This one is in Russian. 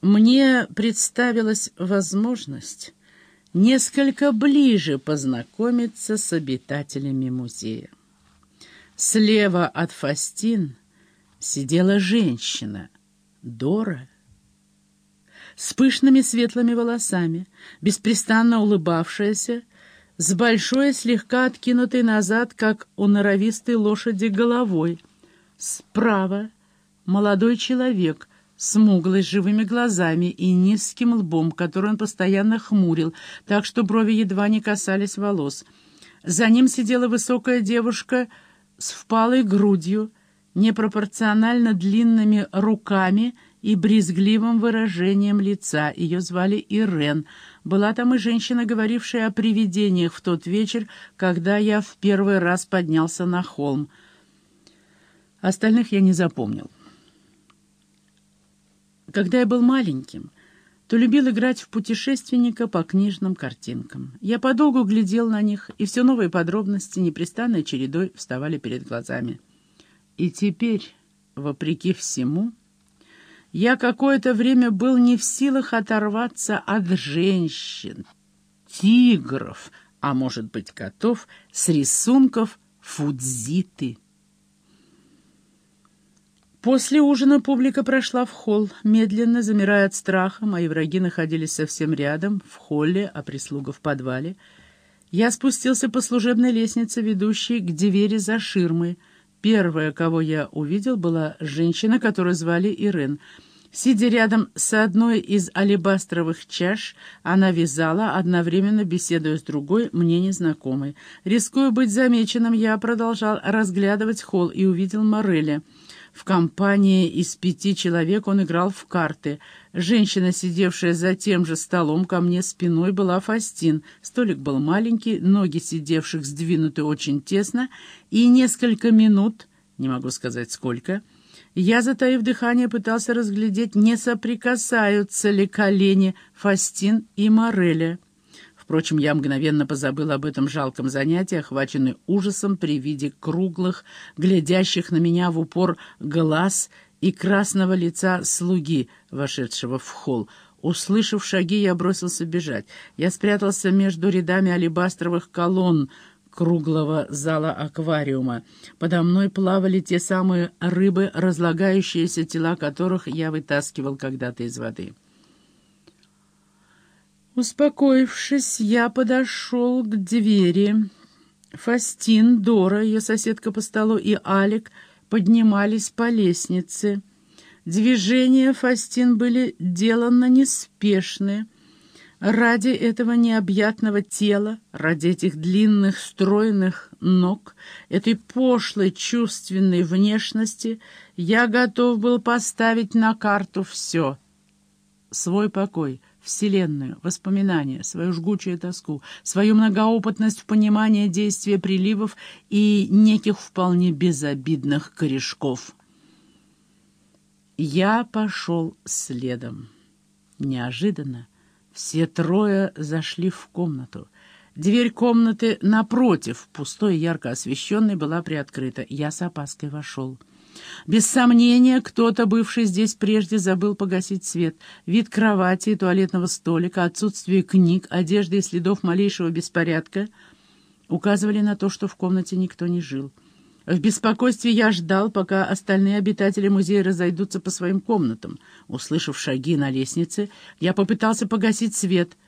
Мне представилась возможность несколько ближе познакомиться с обитателями музея. Слева от Фастин сидела женщина, Дора, с пышными светлыми волосами, беспрестанно улыбавшаяся, с большой, слегка откинутой назад, как у норовистой лошади, головой. Справа молодой человек, смуглый, с живыми глазами и низким лбом, который он постоянно хмурил, так что брови едва не касались волос. За ним сидела высокая девушка с впалой грудью, непропорционально длинными руками и брезгливым выражением лица. Ее звали Ирен. Была там и женщина, говорившая о привидениях в тот вечер, когда я в первый раз поднялся на холм. Остальных я не запомнил. Когда я был маленьким, то любил играть в путешественника по книжным картинкам. Я подолгу глядел на них, и все новые подробности непрестанной чередой вставали перед глазами. И теперь, вопреки всему, я какое-то время был не в силах оторваться от женщин, тигров, а может быть котов, с рисунков Фудзиты. После ужина публика прошла в холл, медленно, замирая от страха. Мои враги находились совсем рядом, в холле, а прислуга в подвале. Я спустился по служебной лестнице, ведущей к двери за ширмой. Первая, кого я увидел, была женщина, которую звали Ирен. Сидя рядом с одной из алебастровых чаш, она вязала, одновременно беседуя с другой, мне незнакомой. Рискуя быть замеченным, я продолжал разглядывать холл и увидел Мореля. В компании из пяти человек он играл в карты. Женщина, сидевшая за тем же столом, ко мне спиной была Фастин. Столик был маленький, ноги сидевших сдвинуты очень тесно, и несколько минут, не могу сказать сколько, я, затаив дыхание, пытался разглядеть, не соприкасаются ли колени Фастин и Мореля. Впрочем, я мгновенно позабыл об этом жалком занятии, охваченный ужасом при виде круглых, глядящих на меня в упор глаз и красного лица слуги, вошедшего в холл. Услышав шаги, я бросился бежать. Я спрятался между рядами алебастровых колонн круглого зала аквариума. Подо мной плавали те самые рыбы, разлагающиеся тела которых я вытаскивал когда-то из воды. Успокоившись, я подошел к двери. Фастин, Дора, ее соседка по столу, и Алик поднимались по лестнице. Движения Фастин были деланы неспешны. Ради этого необъятного тела, ради этих длинных стройных ног, этой пошлой чувственной внешности, я готов был поставить на карту все. Свой покой — Вселенную, воспоминания, свою жгучую тоску, свою многоопытность в понимании действия приливов и неких вполне безобидных корешков. Я пошел следом. Неожиданно все трое зашли в комнату. Дверь комнаты напротив, пустой ярко освещенной, была приоткрыта. Я с опаской вошел. Без сомнения, кто-то, бывший здесь прежде, забыл погасить свет. Вид кровати и туалетного столика, отсутствие книг, одежды и следов малейшего беспорядка указывали на то, что в комнате никто не жил. В беспокойстве я ждал, пока остальные обитатели музея разойдутся по своим комнатам. Услышав шаги на лестнице, я попытался погасить свет —